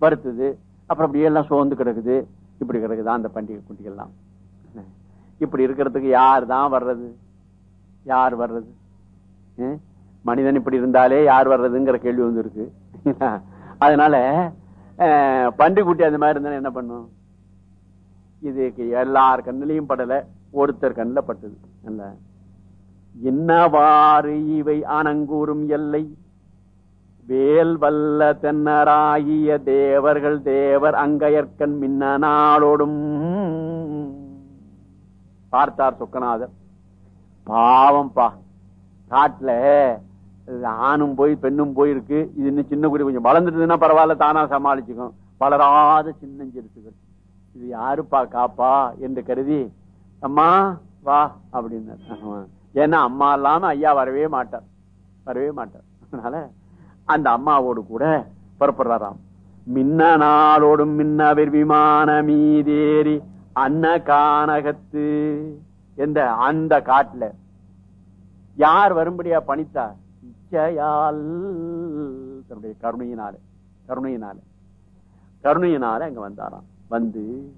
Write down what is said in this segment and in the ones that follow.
வருத்துது அப்புறம் அப்படியே எல்லாம் சோர்ந்து கிடக்குது. இப்படி கிடக்குதா அந்த பண்டிகை குட்டிகள்லாம்? இப்படி இருக்கிறதுக்கு யார் தான் வர்றது? யார் வர்றது? மனிதன் இப்படி இருந்தாலே யார் வர்றதுங்கிற கேள்வி வந்துருக்கு. அதனால அஹ், பன்றிக்குட்டி அந்த மாதிரி இருந்தா என்ன பண்ணும்? இதுக்கு எல்லார் கண்ணிலையும் படல ஒருத்தர் கண்ணில் பட்டது. என்ன என்னவாறு இவை ஆனங்கூறும் எல்லை? வேல் வல்ல தென்னராகிய தேவர்கள் தேவர் அங்கயற்கண் மின்ன நாளோடும் பார்த்தார் சொக்கநாதர். பாவம் பா காட்டுல ஆணும் போய் பெண்ணும் போயிருக்கு. இது இன்னும் சின்ன குடி கொஞ்சம் வளர்ந்துட்டுதுன்னா பரவாயில்ல தானா சமாளிச்சுக்கும் வளராத சின்னஞ்சிருத்துகள் இது யாருப்பா காப்பா என்று கருதி அம்மா வா அப்படின்னார். ஏன்னா அம்மா இல்லாம ஐயா வரவே மாட்டார். வரவே மாட்டார். அதனால அந்த அம்மாவோடு கூட புறப்படுறாராம். மின்ன நாளோடும் மின்னவர் விமான மீதேறி அன்ன கானகத்து எந்த அந்த காட்டுல யார் வரும்படியா பணித்தார் இச்சையால். தன்னுடைய கருணையினால கருணையினால. கருணையினால அங்க வந்தாராம். வந்து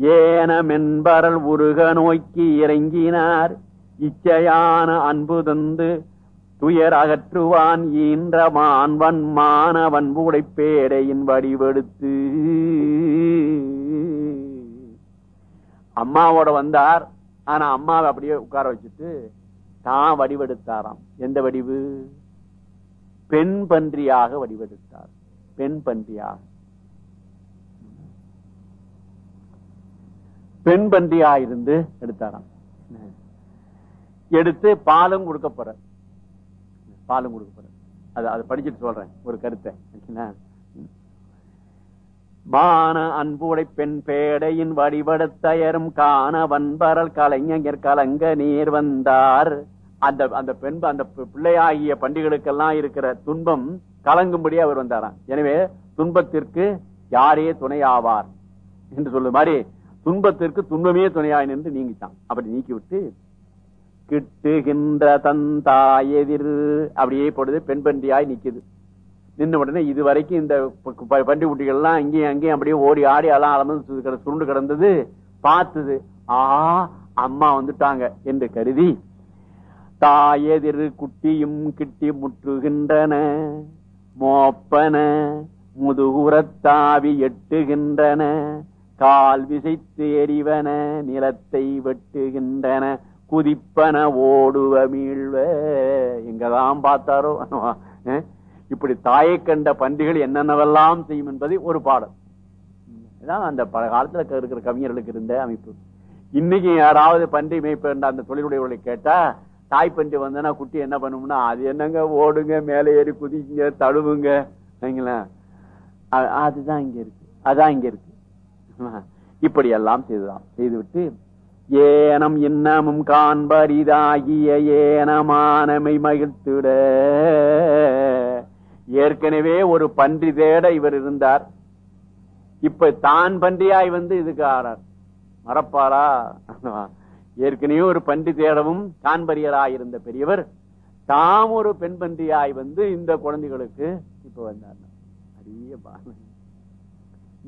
ஏனமென்பரல் உருக நோக்கி இறங்கினார். இச்சையான அன்பு தந்து துயர் அகற்றுவான் ஈன்ற மான்வன் மானவன் வடிவெடுத்து. அம்மாவோட வந்தார். ஆனா அம்மாவை அப்படியே உட்கார வச்சுட்டு தான் வடிவெடுத்தாராம். எந்த வடிவு? பெண் பன்றியாக வடிவெடுத்தார். பெண் பன்றியாக. பெண் பன்றியா இருந்து எடுத்தாராம். எடுத்து பாலும் கொடுக்கப்படுற போற பாலும் கொடுக்க போறேன். அது அதை படிச்சுட்டு சொல்றேன் ஒரு கருத்தை. பான அன்புடை பெண் பேடையின் வடிவடத்தயரும் காண வன்பரல் கலைஞர் கலங்க நீர் வந்தார். அந்த அந்த பெண் அந்த பிள்ளையாகிய பண்டிகளுக்கெல்லாம் இருக்கிற துன்பம் கலங்கும்படி அவர் வந்தாராம். எனவே துன்பத்திற்கு யாரே துணையாவார்? என்று சொல்ல மாதிரி துன்பத்திற்கு துன்பமே துணையாய் நின்று நீங்கிட்டான். அப்படி நீக்கிவிட்டு கிட்டுகின்ற தந்தாயெதிர் அப்படியே போடுது பெண் பண்டியாய் நிக்குது. நின்ன உடனே இது வரைக்கும் இந்த ப- ப- குட்டிகள் எல்லாம் இங்கேயும் அங்கேயும் அப்படியே ஓடி ஆடி எல்லாம் அலமந்து சு- சுருண்டு கிடந்தது பார்த்தது. ஆ அம்மா வந்துட்டாங்க என்று கருதி தாயெதிர் குட்டியும் கிட்டி முற்றுகின்றன மோப்பன முதுகுரத்தாவி எட்டுகின்றன கால் விசைத்து எறிவன நிலத்தை வெட்டுகின்றன. குதிப்பன ஓடுவ மீழ்வ எங்கதான் பார்த்தாரோ இப்படி தாயை கண்ட பன்றிகள் என்னென்னவெல்லாம் செய்யும் என்பது ஒரு பாடம் இதான் அந்த பல காலத்தில் இருக்கிற கவிஞர்களுக்கு இருந்த அமைப்பு. இன்னைக்கு யாராவது பன்றி மேய்ப்ப அந்த தொழிலுடையவர்களை கேட்டா தாய் பன்றி வந்தனா குட்டி என்ன பண்ணும்னா அது என்னங்க ஓடுங்க மேலே ஏறி குதிக்குங்க தழுவுங்க. சரிங்களா? அதுதான் இங்க இருக்கு. அதான் இங்க இருக்கு. இப்படி எல்லாம் செய்துதான். செய்துவிட்டு ஏனம் இன்னமும் காண்பரிதாகிய ஏனமானமை மகிழ்த்திட. ஏற்கனவே ஒரு பன்றி தேட இவர் இருந்தார். இப்ப தான் பன்றியாய் வந்து இதுக்கு ஆறார். மறப்பாரா? ஏற்கனவே ஒரு பன்றி தேடவும் காண்பரியராய் இருந்த பெரியவர் தாம் ஒரு பெண் பன்றியாய் வந்து இந்த குழந்தைகளுக்கு இப்ப வந்தார். அரிய பாவம்.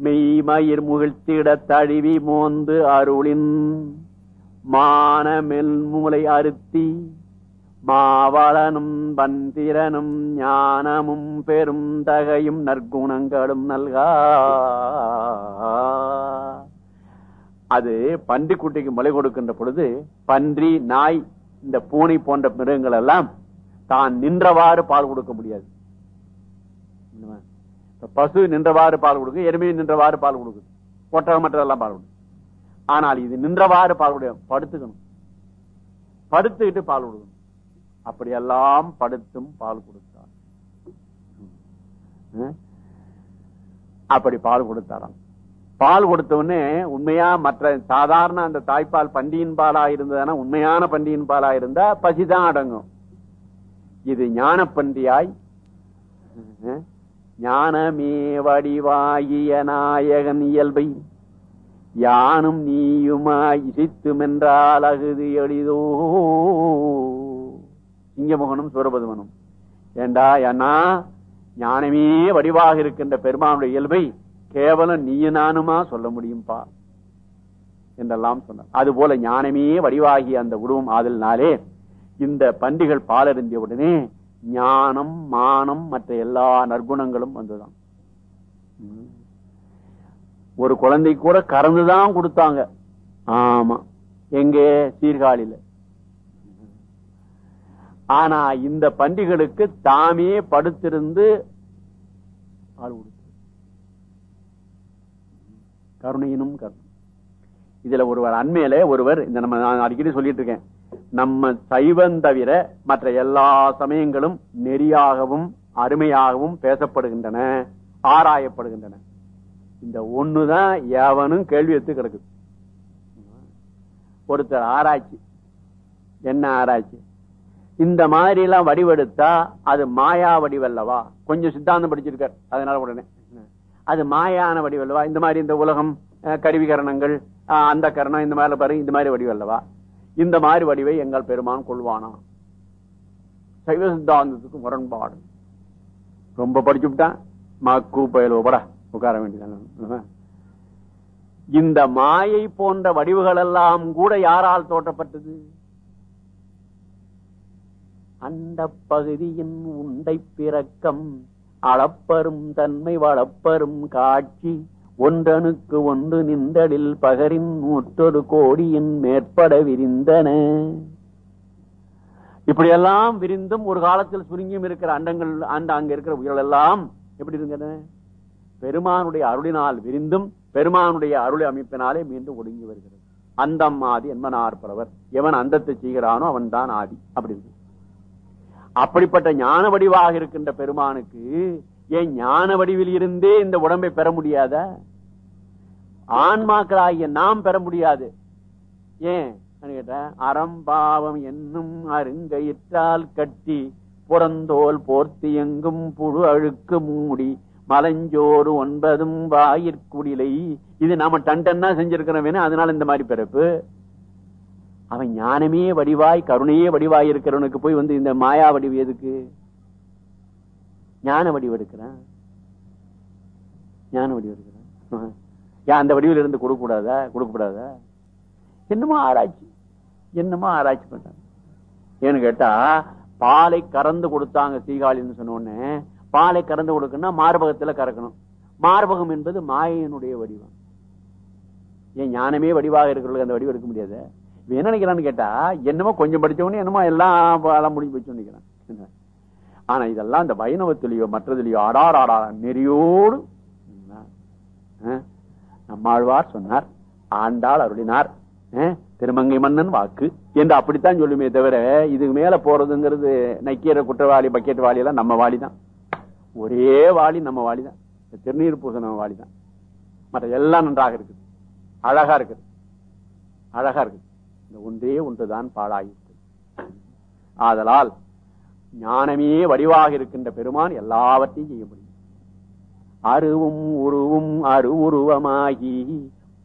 மெய்மயிர் முகிழ்த்திட தழுவி மோந்து அருளின் மானமெல் மூளை அறுத்தி மாவளனும் பந்திரனும் ஞானமும் பெரும் தகையும் நற்குணங்களும் நல்கா. அது பன்றிக்குட்டிக்கு மொழி கொடுக்கின்ற பொழுது பன்றி நாய் இந்த பூனை போன்ற மிருகங்கள் எல்லாம் தான் நின்றவாறு பால் கொடுக்க முடியாது. பசு நின்றவாறு பால் கொடுக்கும் எருமையும் நின்றவாறு பால் கொடுக்குது ஒட்டகம் மற்றதெல்லாம் பால் கொடுக்கும். ஆனால் இது நின்றவாறு பால் படுத்துக்கணும். படுத்துக்கிட்டு பால் கொடுக்கணும். அப்படியெல்லாம் படுத்தும் பால் கொடுத்தார். அப்படி பால் கொடுத்தாராம். பால் கொடுத்த உடனே உண்மையா மற்ற சாதாரண அந்த தாய்ப்பால் பண்டியின் பாலா இருந்ததுன்னா உண்மையான பண்டியின் பாலா இருந்தா பசிதான் அடங்கும். இது ஞான பண்டியாய் ஞானமே வடிவாகிய நாயகன் இயல்பை யானும் நீயுமாய் இசைத்துமென்றால் அகுது எளிதோ. சிங்கமுகனும் சூரபதுமனும். ஏண்டா அண்ணா ஞானமே வடிவாக இருக்கின்ற பெருமானுடைய இயல்பை கேவலம் நீ நானுமா சொல்ல முடியும்பா? என்றெல்லாம் சொன்னார். அது போல ஞானமே வடிவாகி அந்த உருவம் ஆதலினாலே இந்த பண்டிகள் பாலறிந்திய உடனே ஞானம் மானம் மற்ற எல்லா நற்குணங்களும் வந்துதான். ஒரு குழந்தை கூட கறந்துதான் கொடுத்தாங்க. ஆமா. எங்கே? சீர்காழியில. ஆனா இந்த பண்டிகளுக்கு தாமே படுத்திருந்து ஆள் கொடுத்து கருணையினும் கருணை. இதுல ஒருவர் அண்மையில ஒருவர் இந்த நம்ம நான் அடிக்கடி சொல்லிட்டு இருக்கேன் நம்ம சைவம் தவிர மற்ற எல்லா சமயங்களும் நெறியாகவும் அருமையாகவும் பேசப்படுகின்றன ஆராயப்படுகின்றன. இந்த ஒண்ணுதான் எவனும் கேள்வி எடுத்து கிடக்குது. ஒருத்தர் ஆராய்ச்சி. என்ன ஆராய்ச்சி? இந்த மாதிரி எல்லாம் வடிவெடுத்தா அது மாயா வடிவல்லவா? கொஞ்சம் சித்தாந்தம் படிச்சிருக்கார். அதனால உடனே. அது மாயான வடிவல்லவா? இந்த மாதிரி இந்த உலகம் அஹ், கருவிகரணங்கள் அந்த கரணம் இந்த மாதிரி பாரு இந்த மாதிரி வடிவல்லவா? இந்த மாதிரி வடிவை எங்கள் பெருமான் கொள்வானா? சைவ சித்தாந்தத்துக்கு முரண்பாடு. ரொம்ப படிச்சுட்டான் மக்கு பயலோ உட்கார வேண்டியதான இந்த மாயை போன்ற வடிவுகள் எல்லாம் கூட யாரால் தோற்றப்பட்டது? அந்த பகுதியின் உண்டை பிறக்கம் அளப்பரும் தன்மை வளப்பரும் காட்சி ஒன்றனுக்கு ஒன்று நின்றலில் பகரின் நூற்றொரு கோடியின் மேற்பட விரிந்தன. இப்படியெல்லாம் விரிந்தும் ஒரு காலத்தில் சுருங்கியும் இருக்கிற அண்டங்கள் அண்ட அங்க இருக்கிற உயிர்கள் எல்லாம் எப்படி இருந்தன? பெருமானுடைய அருளினால் விரிந்தும் பெருமானுடைய அருளை அமைப்பினாலே மீண்டும் ஒடுங்கி வருகிறது. அந்தம் ஆதி என்பனார் பலவர். எவன் அந்தத்தை செய்கிறானோ அவன் தான் ஆதி அப்படின்னு. அப்படிப்பட்ட ஞான வடிவாக இருக்கின்ற பெருமானுக்கு ஏன் ஞான வடிவில் இருந்தே இந்த உடம்பை பெற முடியாத? ஆன்மாக்களாகிய நாம் பெற முடியாது. ஏன்? கேட்டேன். அறம்பாவம் என்னும் அருங்கயிற்றால் கட்டி புறந்தோல் போர்த்தி எங்கும் புழு அழுக்கு மூடி மலஞ்சோறு ஒன்பதும் வாயிற்குடிலை இது நாம டன் டன்னா செஞ்சிருக்கிறோம் அதனால இந்த மாதிரி பிறப்பு. அவன் ஞானமே வடிவாய் கருணையே வடிவாய் இருக்கிறவனுக்கு போய் வந்து இந்த மாயா வடிவு எதுக்கு? ஞான வடிவு எடுக்கிறான். ஞான வடிவு எடுக்கிறான். ஏன் அந்த வடிவில் இருந்து கொடுக்க கூடாதா கொடுக்க கூடாதா என்னமோ ஆராய்ச்சி. என்னமோ ஆராய்ச்சி பண்றாங்க ஏன்னு கேட்டா பாலை கறந்து கொடுத்தாங்க சீகாளின்னு சொன்ன உடனே பாலை கறந்து கொடுக்கணும்னா மார்பகத்துல கறக்கணும். மார்பகம் என்பது மாயையினுடைய வடிவம். ஏன் ஞானமே வடிவாக இருக்கிறவங்களுக்கு அந்த வடிவம் எடுக்க முடியாது? என்ன நினைக்கிறான்னு கேட்டா என்னமோ கொஞ்சம் படிச்சவனே என்னமோ எல்லாம் முடிஞ்சு போச்சு நினைக்கிறான். ஆனா இதெல்லாம் இந்த வைணவத்திலேயோ மற்றதிலேயோ ஆடார் ஆடார் நெறியோடு நம்மாழ்வார் சொன்னார் ஆண்டாள் அருளினார். திருமங்கை மன்னன் வாக்கு. என்று அப்படித்தான் சொல்லுமே தவிர இதுக்கு மேல போறதுங்கிறது நக்கீர குற்றவாளி பக்கெட் வாளி எல்லாம் நம்ம வாளி தான் ஒரே வாளி நம்ம வாளிதான். இந்த திருநீர் பூசை நம்ம தான் மற்ற எல்லாம் நன்றாக இருக்குது. அழகா இருக்குது. அழகா இருக்குது. இந்த ஒன்றே ஒன்றுதான் பாழாயிற்று. ஆதலால் ஞானமே வடிவாக இருக்கின்ற பெருமான் எல்லாவற்றையும் செய்ய முடியும். அருவும் உருவும் அருவுருவமாகி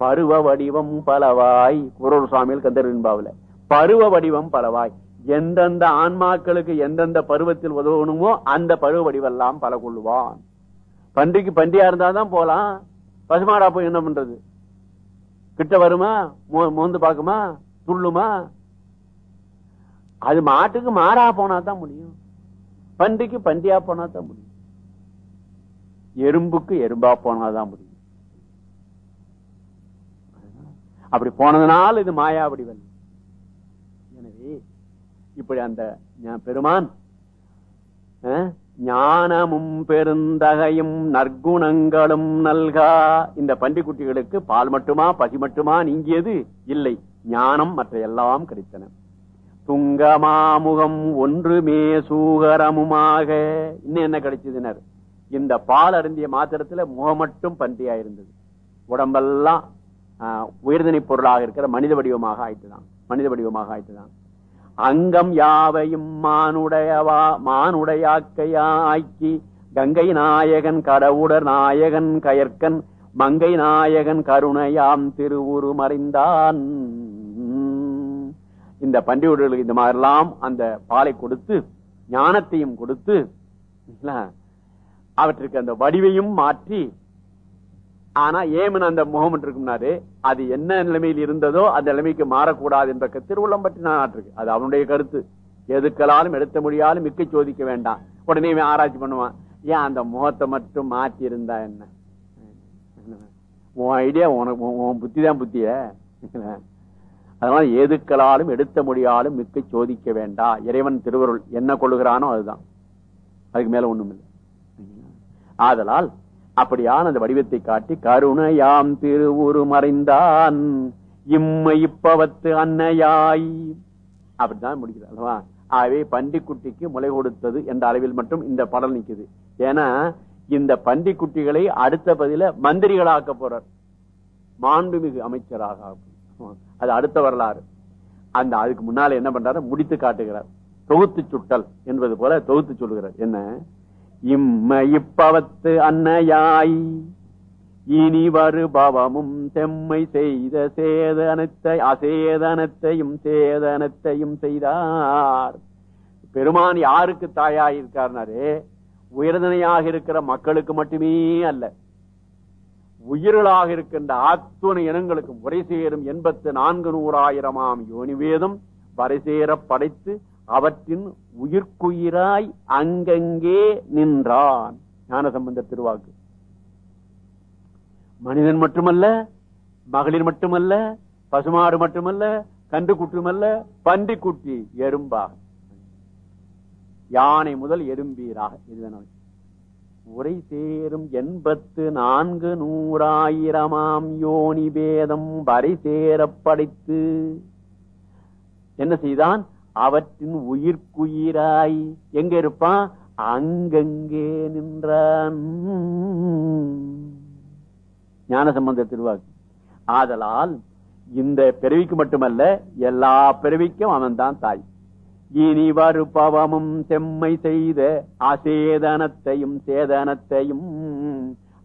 பருவ வடிவம் பலவாய் குரல் சுவாமியில் கந்தர்வின்பாவில பருவ வடிவம் பலவாய் எந்தெந்த ஆன்மாக்களுக்கு எந்தெந்த பருவத்தில் உதவணுமோ அந்த பருவ வடிவெல்லாம் பல கொள்ளுவான் பன்றிக்கு பன்றியா இருந்தாதான் போலாம். பசுமாடா போய் என்ன பண்றது? கிட்ட வருமா? மோந்து பாக்குமா துள்ளுமா? அது மாட்டுக்கு மாறா போனா தான் முடியும். பன்றிக்கு பன்றியா போனா தான் முடியும். எறும்புக்கு எறும்பா போனாதான் முடியும். அப்படி போனதுனால இது மாயா வடிவல் இப்படி அந்த பெருமான் ஞானமும் பெருந்தகையும் நற்குணங்களும் நல்கா. இந்த பண்டிகுட்டிகளுக்கு பால் மட்டுமா பசி மட்டுமா நீங்கியது இல்லை. ஞானம் மற்ற எல்லாம் கிடைத்தன. துங்கமாமுகம் ஒன்றுமே சூகரமுமாக. இன்னும் என்ன கிடைச்சதுனர்? இந்த பால் அருந்திய மாத்திரத்துல முகம் மட்டும் பன்றியா இருந்தது. உடம்பெல்லாம் ஆஹ், உயர்தனை பொருளாக இருக்கிற மனித வடிவமாக ஆயிட்டுதான். மனித வடிவமாக ஆயிட்டுதான். அங்கம் யாவையும் மானுடையவா மானுடையாக்கையாக்கி கங்கை நாயகன் கடவுடர் நாயகன் கயற்கன் மங்கை நாயகன் கருணையாம் திருவுரு மறைந்தான் இந்த பண்டிகைகளுக்கு இந்த மாதிரிலாம் அந்த பாலை கொடுத்து ஞானத்தையும் கொடுத்து அவற்றுக்கு அந்த வடிவையும் மாற்றி ஆனா ஏமன் அந்த முகம் இருக்கும்னாரு அது என்ன நிலைமையில் இருந்ததோ அந்த நிலைமைக்கு மாறக்கூடாது என்ற க- திருவுள்ளம் பற்றி நான் இருக்கு அது அவனுடைய கருத்து. எதுக்களாலும் எடுத்த முடியாலும் மிக்க சோதிக்க வேண்டாம். உடனே ஆராய்ச்சி பண்ணுவான். ஏன் அந்த முகத்தை மட்டும் மாற்றி இருந்தா என்ன? உன் ஐடியா உனக்கு உன் புத்தி தான் புத்திய. அதனால எதுக்களாலும் எடுத்த முடியாலும் மிக்க சோதிக்க வேண்டாம் இறைவன் திருவருள் என்ன கொள்ளுகிறானோ அதுதான். அதுக்கு மேல ஒண்ணும் இல்லை ஆதலால் அப்படியான அந்த வடிவத்தை காட்டி கருணையாம் திருவுரு மறைந்தான் இம்மை இப்பவத்து அன்னையாய். அப்படித்தான் முடிக்கிறது அல்லவா? ஆகவே பன்றிக்குட்டிக்கு முளை கொடுத்தது என்ற அளவில் மட்டும் இந்த படம் நிக்குது ஏன்னா இந்த பன்றிக்குட்டிகளை அடுத்த பதில மந்திரிகளாக்க போறார். மாண்புமிகு அமைச்சராக அது அடுத்த வரலாறு. அந்த அதுக்கு முன்னால என்ன பண்றாரு? முடித்து காட்டுகிறார். தொகுத்து சுட்டல் என்பது போல தொகுத்து சொல்லுகிறார் என்ன? இம்ம இப்பவத்து அன்னையாய். இனி வருபவமும் செம்மை செய்த சேதனத்தை அசேதனத்தையும் சேதனத்தையும் செய்தார். பெருமான் யாருக்கு தாயாய் உயர்தனையாக இருக்கிற மக்களுக்கு மட்டுமே அல்ல. உயிர்களாக இருக்கின்ற ஆத்துணை இனங்களுக்கும் உரை சேரும் எண்பத்து நான்கு நூறாயிரமாம் யோனிவேதம் வரை சேர படைத்து அவற்றின் உயிர்க்குயிராய் அங்கங்கே நின்றான். ஞானசம்பந்த திருவாக்கு. மனிதன் மட்டுமல்ல மகளிர் மட்டுமல்ல பசுமாடு மட்டுமல்ல கன்று குற்றுமல்ல பன்றி குட்டி எறும்பாக. யானை முதல் எறும்பீராக. இதுதான் உரை சேரும் எண்பத்து நான்கு நூறாயிரமாம் யோனி பேதம் வரை சேர படைத்து என்ன செய்தான்? அவற்றின் உயிர்க்குயிராய் எங்க இருப்பான்? அங்கங்கே நின்றான். ஞானசம்பந்த திருவாக்கு. ஆதலால் இந்த பிறவிக்கு மட்டுமல்ல எல்லா பிறவிக்கும் அவன்தான் தாய். இனி வருபவமும் செம்மை செய்த அசேதனத்தையும் சேதனத்தையும்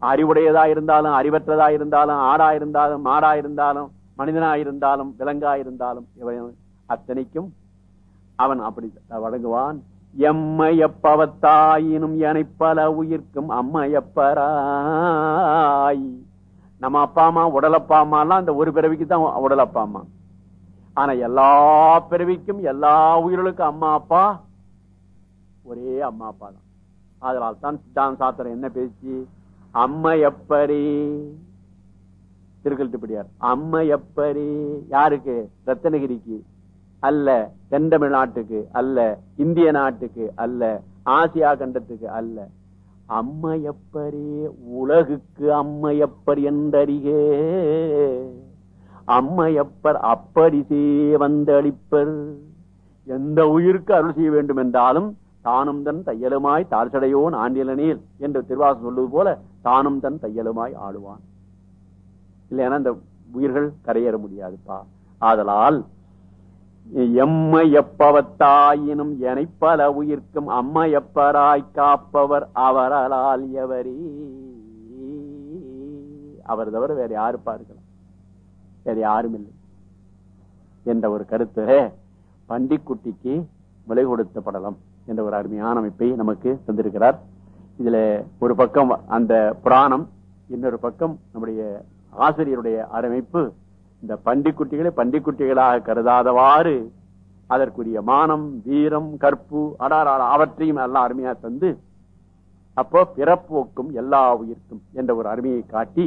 அறிவுடையதா இருந்தாலும் அறிவற்றதா இருந்தாலும் ஆடா இருந்தாலும் மாடா இருந்தாலும் மனிதனா இருந்தாலும் விலங்கா இருந்தாலும் அத்தனைக்கும் அவன் அப்படி வழங்குவான் எம்மையப்பவத்தாயினும் பல உயிர்க்கும் அம்மையப்பராய். நம்ம அப்பா அம்மா உடலப்பா அம்மா எல்லாம் இந்த ஒரு பிறவிக்கு தான் உடலப்பா அம்மா. ஆனா எல்லா பிறவிக்கும் எல்லா உயிர்களுக்கும் அம்மா அப்பா ஒரே அம்மா அப்பா தான். அதனால் தான் சித்தாந்த சாத்திரம் என்ன பேச்சு? அம்மையப்பரே. திருக்கல்ட்டுப்படியார் எப்படி யாருக்கு? ரத்தனகிரிக்கு அல்ல தென்தமிழ் நாட்டுக்கு அல்ல இந்திய நாட்டுக்கு அல்ல ஆசியா கண்டத்துக்கு அல்ல. அம்மையப்பரே உலகுக்கு அம்மையப்பர் என்றறிகே. அம்மையப்பர் அப்படிசே வந்தளிப்பர். எந்த உயிருக்கு அருள் செய்ய வேண்டும் என்றாலும் தானும் தன் தையலுமாய் தார்சடையோன் ஆண்டிலனேல் என்று திருவாசம் சொல்லுவது போல தானும் தன் தையலுமாய் ஆடுவான். இல்லைன்னா இந்த உயிர்கள் கரையேற முடியாதுப்பா. ஆதலால் எம்மையப்பவத்தாயினும் எனைப்பல உயிர்க்கும் அம்மையப்பராய் காப்பவர் அவரால் எவரே. அவர் தவிர வேற யாரு பார்க்கலாம். வேற யாரும் இல்லை. என்ற ஒரு கருத்து பண்டிக்குட்டிக்கு விலை கொடுத்த என்ற ஒரு அருமையான அமைப்பை நமக்கு தந்திருக்கிறார். இதுல ஒரு பக்கம் அந்த புராணம் இன்னொரு பக்கம் நம்முடைய ஆசிரியருடைய அரமைப்பு இந்த பண்டிக்குட்டிகளை பண்டிக்குட்டிகளாக கருதாதவாறு அதற்குரிய மானம் வீரம் கற்பு அடாராட அவற்றையும் நல்லா அருமையா தந்து அப்போ பிறப்போக்கும் எல்லா உயிர்க்கும் என்ற ஒரு அருமையை காட்டி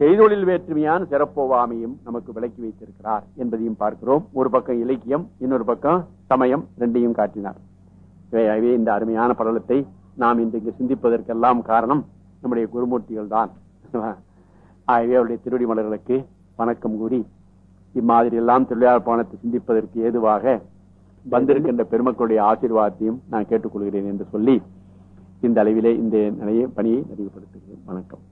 செய்தொழில் வேற்றுமையான சிறப்போவாமையும் நமக்கு விளக்கி வைத்திருக்கிறார் என்பதையும் பார்க்கிறோம். ஒரு பக்கம் இலக்கியம் இன்னொரு பக்கம் சமயம் ரெண்டையும் காட்டினார். இவையாகவே இந்த அருமையான படலத்தை நாம் இன்றைக்கு சிந்திப்பதற்கெல்லாம் காரணம் நம்முடைய குருமூர்த்திகள் தான் ஆகவே அவருடைய திருவடி மலர்களுக்கு வணக்கம் கூறி இம்மாதிரி எல்லாம் தொழிலாளர் சிந்திப்பதற்கு ஏதுவாக வந்திருக்கின்ற பெருமக்களுடைய ஆசீர்வாதத்தையும் நான் கேட்டுக்கொள்கிறேன் என்று சொல்லி இந்த அளவிலே இந்த நிலைய பணியை நிறைவுபடுத்துகிறேன் வணக்கம்.